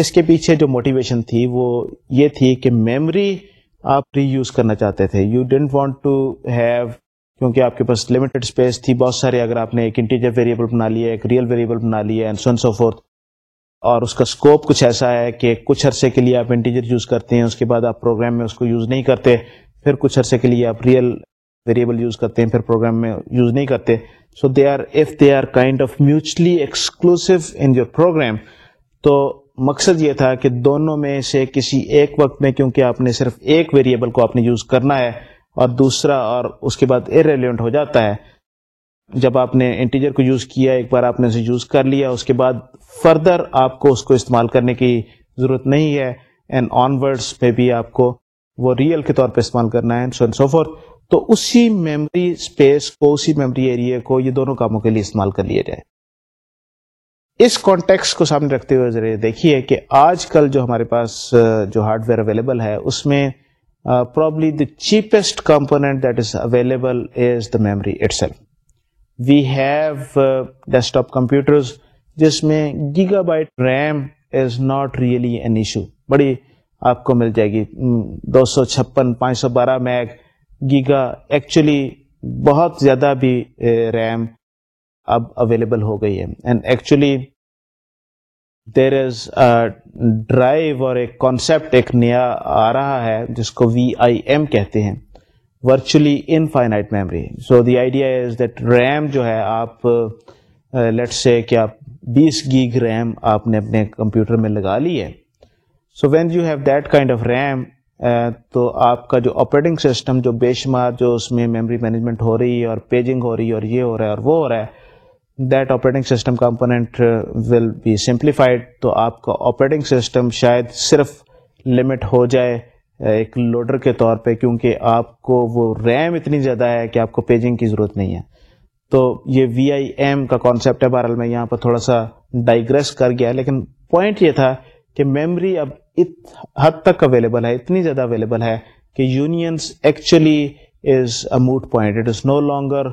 اس کے پیچھے جو موٹیویشن تھی وہ یہ تھی کہ میموری آپ ری یوز کرنا چاہتے تھے you don't want to have کیونکہ آپ کے پاس لمیٹڈ اسپیس تھی بہت سارے اگر آپ نے ایک انٹیجر ویریبل بنا لیا ایک ریئل ویریبل بنا لیا اینڈ سو فورتھ اور اس کا اسکوپ کچھ ایسا ہے کہ کچھ عرصے کے لیے آپ انٹیجر یوز کرتے ہیں اس کے بعد آپ پروگرام میں اس کو یوز نہیں کرتے پھر کچھ عرصے کے لیے آپ ریئل ویریبل یوز کرتے ہیں پھر پروگرام میں یوز نہیں کرتے so they are if they are kind of mutually exclusive in your program تو مقصد یہ تھا کہ دونوں میں سے کسی ایک وقت میں کیونکہ آپ نے صرف ایک ویریبل کو آپ نے یوز کرنا ہے اور دوسرا اور اس کے بعد ایرلیونٹ ہو جاتا ہے جب آپ نے انٹیجر کو یوز کیا ایک بار آپ نے اسے یوز کر لیا اس کے بعد فردر آپ کو اس کو استعمال کرنے کی ضرورت نہیں ہے اینڈ آن ورڈس بھی آپ کو وہ ریئل کے طور پہ استعمال کرنا ہے so so تو اسی میموری اسپیس کو اسی میموری ایریا کو یہ دونوں کاموں کے لیے استعمال کر لیا جائے اس کانٹیکس کو سامنے رکھتے ہوئے ذریعے دیکھیے کہ آج کل جو ہمارے پاس جو ہارڈ ویئر اویلیبل ہے اس میں probably the cheapest component that is available is the memory itself we have desktop computers جس میں gigabyte RAM is not really an issue بڑی آپ کو مل جائے گی دو سو چھپن پانچ سو بارہ میگ گیگا ایکچولی بہت زیادہ بھی ریم اب اویلیبل ہو گئی ہے and actually there is drive اور ایک کانسیپٹ ایک نیا آ رہا ہے جس کو وی آئی ایم کہتے ہیں virtually infinite memory so the idea is that RAM جو ہے آپ لیٹ سے کہ آپ بیس گیگ ریم آپ نے اپنے کمپیوٹر میں لگا لی ہے so when you have that kind of RAM تو آپ کا جو آپریٹنگ سسٹم جو بے شمار جو اس میں میموری مینجمنٹ ہو رہی ہے اور پیجنگ ہو رہی ہے اور یہ ہو رہا ہے اور وہ ہو رہا ہے that operating system component will be simplified تو آپ کا آپریٹنگ سسٹم شاید صرف لمٹ ہو جائے uh, ایک لوڈر کے طور پہ کیونکہ آپ کو وہ ریم اتنی زیادہ ہے کہ آپ کو پیجنگ کی ضرورت نہیں ہے تو یہ وی آئی ایم کا کانسیپٹ ہے بہرحال میں یہاں پر تھوڑا سا ڈائیگریس کر گیا لیکن پوائنٹ یہ تھا کہ میموری اب ات حد تک اویلیبل ہے اتنی زیادہ اویلیبل ہے کہ unions actually is a moot point it is no longer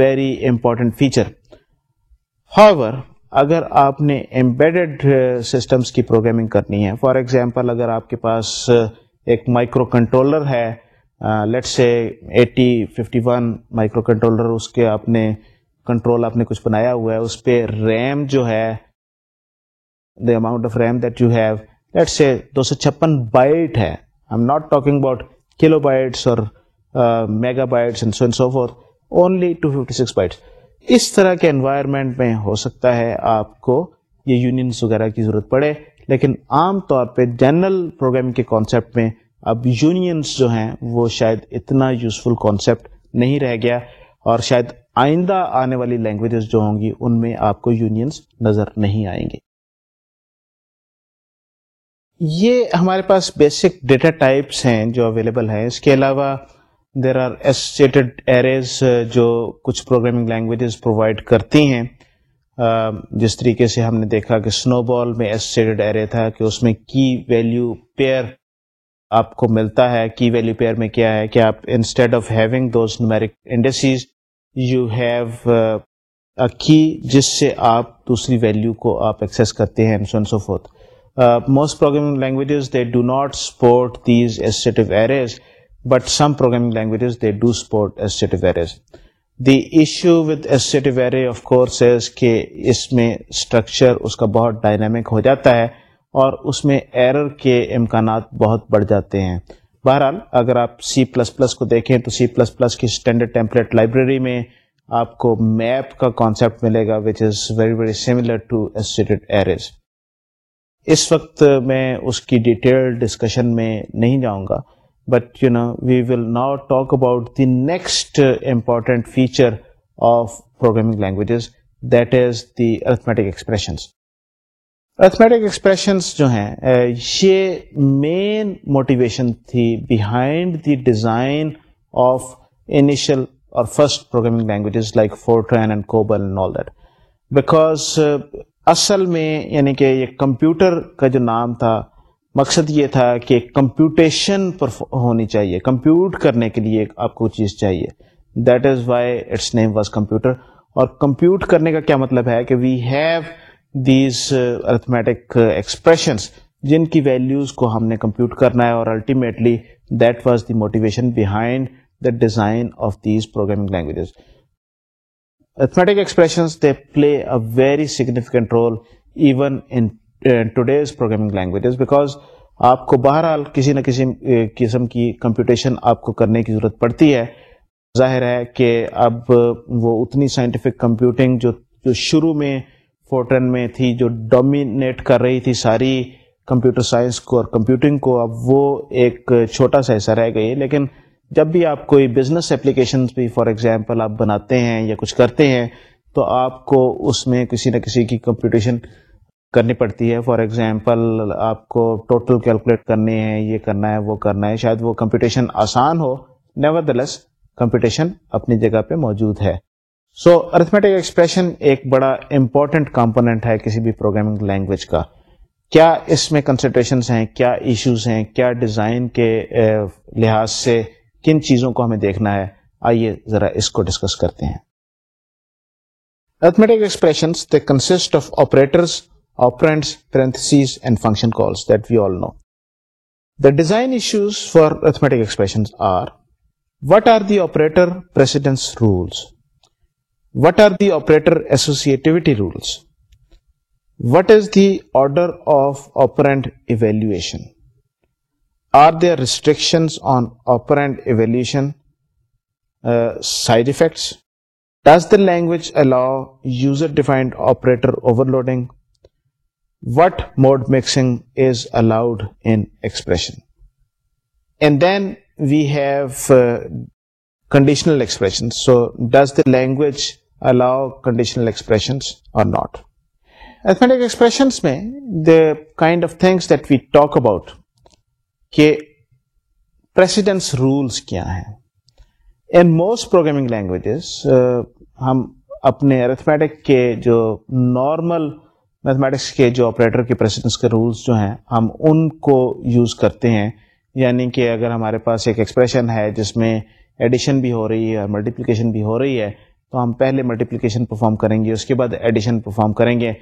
very important feature however اگر آپ نے امبیڈڈ سسٹمس uh, کی پروگرامنگ کرنی ہے فار ایگزامپل اگر آپ کے پاس uh, ایک مائکرو کنٹرولر ہے let's say eighty fifty one micro controller اس کے آپ نے کنٹرول آپ نے کچھ بنایا ہوا ہے اس پہ ریم جو ہے the amount of RAM that you have let's say دو سو چھپن بائٹ ہے I am not talking about kilobytes اور megabytes and so and so forth only two fifty six bytes اس طرح کے انوائرمنٹ میں ہو سکتا ہے آپ کو یہ یونینس وغیرہ کی ضرورت پڑے لیکن عام طور پہ جنرل پروگرامنگ کے کانسیپٹ میں اب یونینس جو ہیں وہ شاید اتنا یوزفل کانسیپٹ نہیں رہ گیا اور شاید آئندہ آنے والی لینگویجز جو ہوں گی ان میں آپ کو یونینس نظر نہیں آئیں گے یہ ہمارے پاس بیسک ڈیٹا ٹائپس ہیں جو اویلیبل ہیں اس کے علاوہ دیر آر ایسوسیٹیڈ ایریز جو کچھ پروگرامنگ لینگویجز پرووائڈ کرتی ہیں جس طریقے سے ہم نے دیکھا کہ سنو بال میں ایسوسیٹیڈ ایرے تھا کہ اس میں کی ویلیو پیئر آپ کو ملتا ہے کی ویلیو پیئر میں کیا ہے کہ آپ instead of having those numeric indices you have key جس سے آپ دوسری ویلیو کو آپ ایکسیس کرتے ہیں forth most programming languages they do not support these associative arrays but some programming languages they do support associative arrays the issue with associative array of course کہ اس میں اسٹرکچر اس کا بہت ڈائنامک ہو جاتا ہے اور اس میں ایرر کے امکانات بہت بڑھ جاتے ہیں بہرحال اگر آپ سی پلس پلس کو دیکھیں تو سی پلس پلس کی اسٹینڈرڈ ٹیمپلیٹ لائبریری میں آپ کو میپ کا کانسیپٹ ملے گا which is very very similar to arrays اس وقت میں اس کی ڈیٹیل ڈسکشن میں نہیں جاؤں گا but you know we will now talk about the next important feature of programming languages that is the arithmetic expressions arithmetic expressions جو ہیں یہ مین موٹیویشن تھی behind the design of initial اور first programming languages like Fortran and COBOL all that because اصل میں یعنی کہ یہ کمپیوٹر کا جو نام تھا مقصد یہ تھا کہ کمپیوٹیشن پر ہونی چاہیے کمپیوٹ کرنے کے لیے آپ کو چیز چاہیے that is why its name was computer اور کمپیوٹ کرنے کا کیا مطلب ہے کہ we have these arithmetic expressions جن کی ویلیوز کو ہم نے کمپیوٹ کرنا ہے اور ultimately that was the motivation behind the design of these programming languages arithmetic expressions they play a very significant role even in today's programming languages because آپ کو بہرحال کسی نہ کسی قسم کی کمپیوٹیشن آپ کو کرنے کی ضرورت پڑتی ہے ظاہر ہے کہ اب وہ اتنی سائنٹیفک کمپیوٹنگ جو جو شروع میں فورٹن میں تھی جو ڈومینیٹ کر رہی تھی ساری کمپیوٹر سائنس کو اور کمپیوٹنگ کو اب وہ ایک چھوٹا سا حصہ رہ گئی ہے لیکن جب بھی آپ کوئی بزنس اپلیکیشنس بھی فار ایگزامپل آپ بناتے ہیں یا کچھ کرتے ہیں تو آپ کو اس میں کسی نہ کسی کی کمپٹیشن کرنی پڑتی ہے فار ایگزامپل آپ کو ٹوٹل کیلکولیٹ کرنی ہے یہ کرنا ہے وہ کرنا ہے شاید وہ کمپٹیشن آسان ہو نیور لیس کمپٹیشن اپنی جگہ پہ موجود ہے سو ارتھمیٹک ایکسپریشن ایک بڑا امپورٹنٹ کمپوننٹ ہے کسی بھی پروگرامنگ لینگویج کا کیا اس میں کنسٹریشن ہیں کیا ایشوز ہیں کیا ڈیزائن کے لحاظ سے کن چیزوں کو ہمیں دیکھنا ہے آئیے ذرا اس کو ڈسکس کرتے ہیں arithmetic they consist of operators operands operands and function calls that we all know the design issues for arithmetic are what are the operator operators rules What are the operator associativity rules? What is the order of operand evaluation? Are there restrictions on operand evaluation uh, side effects? Does the language allow user-defined operator overloading? What mode mixing is allowed in expression? And then we have uh, conditional expressions. So does the language allow conditional expressions اور not arithmetic expressions میں the kind of things that we talk about کہ precedence rules کیا ہیں in most programming languages ہم اپنے ارتھمیٹک کے جو نارمل میتھمیٹکس کے جو آپریٹر کے کے رولس جو ہیں ہم ان کو یوز کرتے ہیں یعنی کہ اگر ہمارے پاس ایک ایکسپریشن ہے جس میں ایڈیشن بھی ہو رہی ہے اور ملٹیپلیکیشن بھی ہو رہی ہے تو ہم پہلے ملٹیپلیکیشن پرفارم کریں گے اس کے بعد ایڈیشن پرفارم کریں گے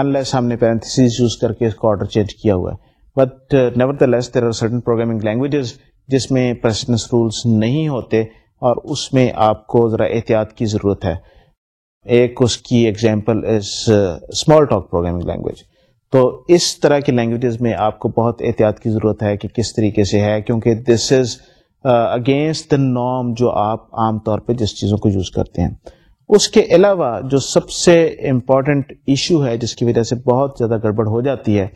آن لیس ہم نے پیرنتھس یوز کر کے اس کا آرڈر چینج کیا ہوا ہے but nevertheless there are certain programming languages جس میں پرسنس رولس نہیں ہوتے اور اس میں آپ کو ذرا احتیاط کی ضرورت ہے ایک اس کی example is Smalltalk programming language تو اس طرح کی لینگویجز میں آپ کو بہت احتیاط کی ضرورت ہے کہ کس طریقے سے ہے کیونکہ دس از اگینسٹ دا نام جو آپ عام طور پہ جس چیزوں کو یوز کرتے ہیں اس کے علاوہ جو سب سے امپورٹنٹ ایشو ہے جس کی وجہ سے بہت زیادہ گڑبڑ ہو جاتی ہے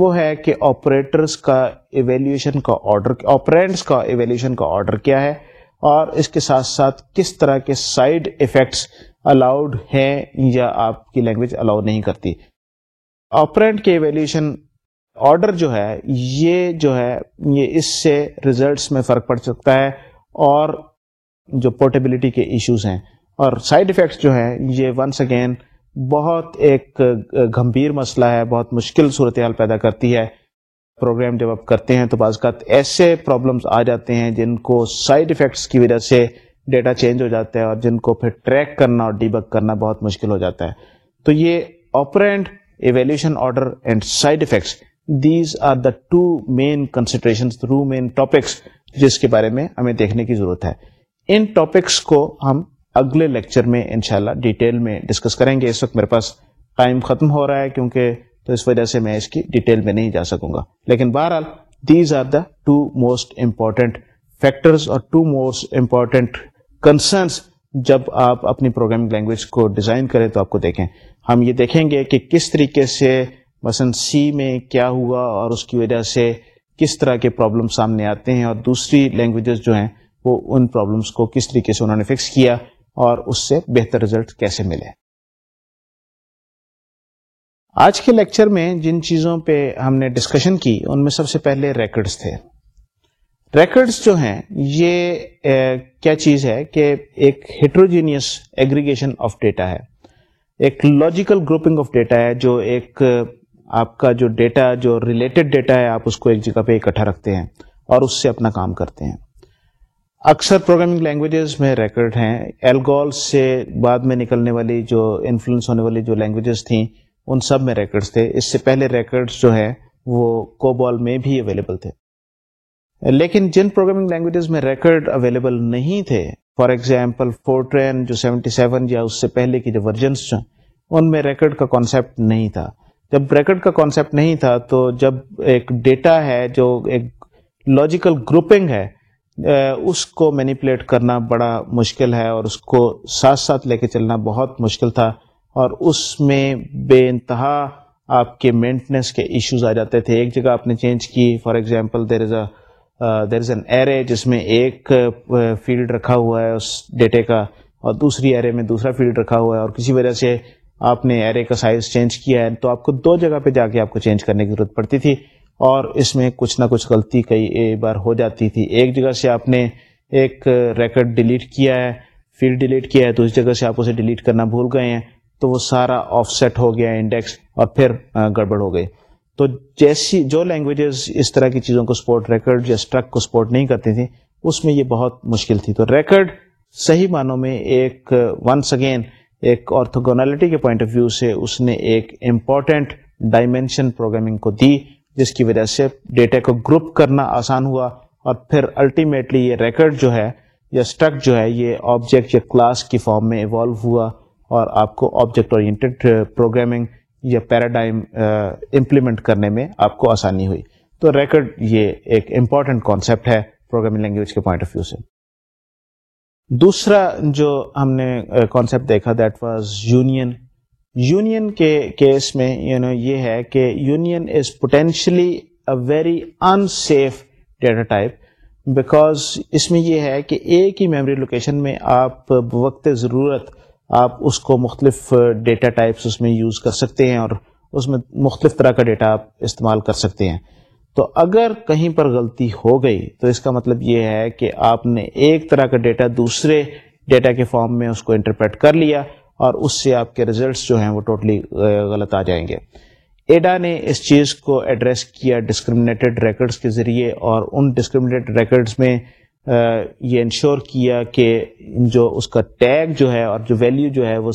وہ ہے کہ آپریٹرس کا ایویلیوشن کا آرڈر آپرینٹس کا ایویلیوشن کا آرڈر کیا ہے اور اس کے ساتھ ساتھ کس طرح کے سائڈ ایفیکٹس الاؤڈ ہیں یا آپ کی لینگویج الاؤ نہیں کرتی آپرینٹ کے ایویلیوشن آرڈر جو ہے یہ جو ہے یہ اس سے ریزلٹس میں فرق پڑ سکتا ہے اور جو پورٹیبلٹی کے ایشوز ہیں اور سائڈ افیکٹس جو ہیں یہ ونس اگین بہت ایک گھمبیر مسئلہ ہے بہت مشکل صورتحال پیدا کرتی ہے پروگرام جب آپ کرتے ہیں تو بعض اوقات ایسے پرابلمس آ جاتے ہیں جن کو سائڈ افیکٹس کی وجہ سے ڈیٹا چینج ہو جاتا ہے اور جن کو پھر ٹریک کرنا اور ڈی بک کرنا بہت مشکل ہو جاتا ہے تو یہ operand evaluation order and side effects these are the two main main topics جس کے بارے میں ہمیں دیکھنے کی ضرورت ہے ان ٹاپکس کو ہم اگلے لیکچر میں ان شاء اللہ ڈیٹیل میں اس کی ڈیٹیل میں نہیں جا سکوں گا لیکن بہرحال these are the two most important factors اور ٹو موسٹ امپورٹینٹ کنسرنس جب آپ اپنی پروگرامنگ لینگویج کو ڈیزائن کریں تو آپ کو دیکھیں ہم یہ دیکھیں گے کہ کس طریقے سے مثلا سی میں کیا ہوا اور اس کی وجہ سے کس طرح کے پرابلم سامنے آتے ہیں اور دوسری لینگویجز جو ہیں وہ ان پرابلمس کو کس طریقے سے انہوں نے فکس کیا اور اس سے بہتر رزلٹ کیسے ملے آج کے لیکچر میں جن چیزوں پہ ہم نے ڈسکشن کی ان میں سب سے پہلے ریکڈس تھے ریکڈس جو ہیں یہ کیا چیز ہے کہ ایک ہیٹروجینئس ایگریگیشن آف ڈیٹا ہے ایک لاجیکل گروپنگ آف ڈیٹا ہے جو ایک آپ کا جو ڈیٹا جو ریلیٹڈ ڈیٹا ہے آپ اس کو ایک جگہ پہ اکٹھا رکھتے ہیں اور اس سے اپنا کام کرتے ہیں اکثر پروگرامنگ لینگویجز میں ریکرڈ ہیں ایلگول سے بعد میں نکلنے والی جو انفلوئنس ہونے والی جو لینگویجز تھیں ان سب میں ریکڈس تھے اس سے پہلے ریکرڈس جو ہیں وہ کوبال میں بھی اویلیبل تھے لیکن جن پروگرامنگ لینگویجز میں ریکرڈ اویلیبل نہیں تھے فار ایگزامپل فورٹرین جو سیونٹی سیون یا اس سے پہلے کی جو ورژنس ان میں ریکرڈ کا کانسیپٹ نہیں تھا جب بریکٹ کا کانسیپٹ نہیں تھا تو جب ایک ڈیٹا ہے جو ایک لاجیکل گروپنگ ہے اس کو مینیپولیٹ کرنا بڑا مشکل ہے اور اس کو ساتھ ساتھ لے کے چلنا بہت مشکل تھا اور اس میں بے انتہا آپ کے مینٹننس کے ایشوز آ جاتے تھے ایک جگہ آپ نے چینج کی for example there is a there is an array جس میں ایک فیلڈ رکھا ہوا ہے اس ڈیٹے کا اور دوسری ایرے میں دوسرا فیلڈ رکھا ہوا ہے اور کسی وجہ سے آپ نے ایرے کا سائز چینج کیا ہے تو آپ کو دو جگہ پہ جا کے آپ کو چینج کرنے کی ضرورت پڑتی تھی اور اس میں کچھ نہ کچھ غلطی کئی بار ہو جاتی تھی ایک جگہ سے آپ نے ایک ریکڈ ڈیلیٹ کیا ہے پھر ڈیلیٹ کیا ہے تو اس جگہ سے آپ اسے ڈیلیٹ کرنا بھول گئے ہیں تو وہ سارا آف سیٹ ہو گیا انڈیکس اور پھر گڑبڑ ہو گئی تو جیسی جو لینگویجز اس طرح کی چیزوں کو سپورٹ ریکرڈ یا اسٹرک کو سپورٹ نہیں کرتی تھیں اس میں یہ بہت مشکل تھی تو ریکرڈ صحیح معنوں میں ایک ونس اگین ایک آرتھوگونالٹی کے پوائنٹ آف ویو سے اس نے ایک امپورٹنٹ ڈائمینشن پروگرامنگ کو دی جس کی وجہ سے ڈیٹا کو گروپ کرنا آسان ہوا اور پھر الٹیمیٹلی یہ ریکڈ جو ہے یا اسٹرک جو ہے یہ آبجیکٹ یا کلاس کی فارم میں ایوالو ہوا اور آپ کو آبجیکٹ اورینٹیڈ پروگرامنگ یا پیراڈائم امپلیمنٹ uh, کرنے میں آپ کو آسانی ہوئی تو ریکرڈ یہ ایک امپورٹنٹ کانسیپٹ ہے پروگرامنگ لینگویج کے پوائنٹ آف ویو سے دوسرا جو ہم نے کانسیپٹ دیکھا دیٹ واز یونین یونین کے کیس میں یو you نو know, یہ ہے کہ union is potentially a very unsafe data type because اس میں یہ ہے کہ ایک ہی میموری لوکیشن میں آپ وقت ضرورت آپ اس کو مختلف ڈیٹا ٹائپس اس میں یوز کر سکتے ہیں اور اس میں مختلف طرح کا ڈیٹا آپ استعمال کر سکتے ہیں تو اگر کہیں پر غلطی ہو گئی تو اس کا مطلب یہ ہے کہ آپ نے ایک طرح کا ڈیٹا دوسرے ڈیٹا کے فارم میں اس کو انٹرپریٹ کر لیا اور اس سے آپ کے ریزلٹس جو ہیں وہ ٹوٹلی totally غلط آ جائیں گے ایڈا نے اس چیز کو ایڈریس کیا ڈسکرمنیٹڈ ریکڈس کے ذریعے اور ان ڈسکرمنیٹڈ ریکڈس میں یہ انشور کیا کہ جو اس کا ٹیگ جو ہے اور جو ویلیو جو ہے وہ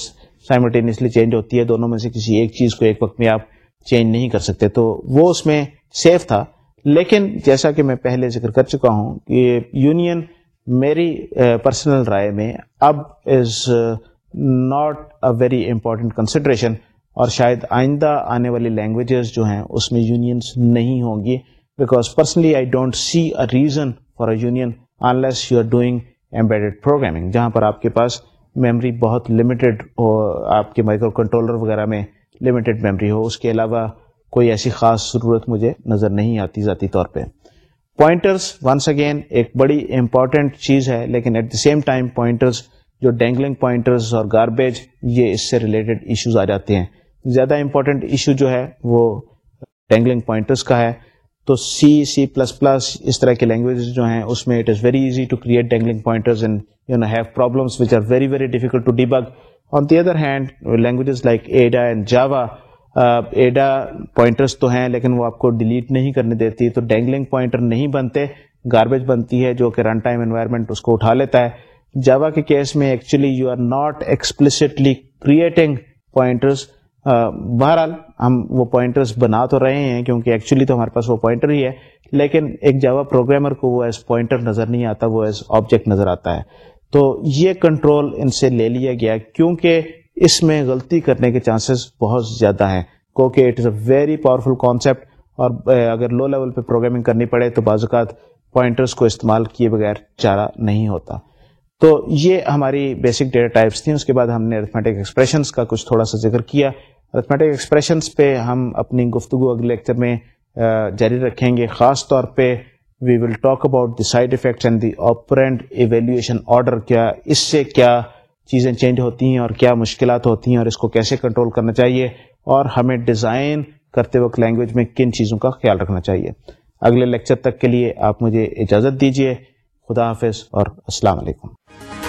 سائملٹینیسلی چینج ہوتی ہے دونوں میں سے کسی ایک چیز کو ایک وقت میں آپ چینج نہیں کر سکتے تو وہ اس میں سیف تھا لیکن جیسا کہ میں پہلے ذکر کر چکا ہوں کہ یونین میری پرسنل رائے میں اب is not a very important consideration اور شاید آئندہ آنے والی لینگویجز جو ہیں اس میں یونینس نہیں ہوں گی because personally I don't see a reason for a union unless you are doing embed programming جہاں پر آپ کے پاس میمری بہت لمیٹیڈ ہو آپ کے مائکرو کنٹرولر وغیرہ میں لمیٹیڈ میمری ہو اس کے علاوہ کوئی ایسی خاص ضرورت مجھے نظر نہیں آتی ذاتی طور پہ پوائنٹرس ونس اگین ایک بڑی امپورٹنٹ چیز ہے لیکن at the same time pointers جو ڈینگلنگ پوائنٹرس اور گاربیج یہ اس سے ریلیٹڈ ایشوز آ جاتے ہیں زیادہ امپورٹنٹ ایشو جو ہے وہ ڈینگلنگ پوائنٹرس کا ہے تو سی سی پلس پلس اس طرح کے لینگویجز جو ہیں اس میں it is very easy to create dangling pointers you know have problems which are very very difficult to debug on the other hand languages like Ada and Java Ada pointers تو ہیں لیکن وہ آپ کو ڈیلیٹ نہیں کرنے دیتی تو ڈینگلنگ پوائنٹر نہیں بنتے گاربیج بنتی ہے جو کہ رن ٹائم انوائرمنٹ اس کو اٹھا لیتا ہے جاوا کے کیس میں actually you are not explicitly creating pointers بہرحال ہم وہ پوائنٹرس بنا تو رہے ہیں کیونکہ ایکچولی تو ہمارے پاس وہ پوائنٹر ہی ہے لیکن ایک جاوا پروگرامر کو وہ ایز پوائنٹر نظر نہیں آتا وہ ایز آبجیکٹ نظر آتا ہے تو یہ کنٹرول ان سے لے لیا گیا کیونکہ اس میں غلطی کرنے کے چانسز بہت زیادہ ہیں کیونکہ it is a very powerful concept اور اگر لو لیول پہ پروگرامنگ کرنی پڑے تو بعض اوقات پوائنٹرس کو استعمال کیے بغیر چارہ نہیں ہوتا تو یہ ہماری بیسک ڈیٹا ٹائپس تھیں اس کے بعد ہم نے ارتھمیٹک ایکسپریشنس کا کچھ تھوڑا سا ذکر کیا ارتھمیٹک ایکسپریشنس پہ ہم اپنی گفتگو اگلے لیکچر میں جاری رکھیں گے خاص طور پہ we will talk about the side effects and the operand evaluation order کیا اس سے کیا چیزیں چینج ہوتی ہیں اور کیا مشکلات ہوتی ہیں اور اس کو کیسے کنٹرول کرنا چاہیے اور ہمیں ڈیزائن کرتے وقت لینگویج میں کن چیزوں کا خیال رکھنا چاہیے اگلے لیکچر تک کے لیے آپ مجھے اجازت دیجیے خدا حافظ اور السلام علیکم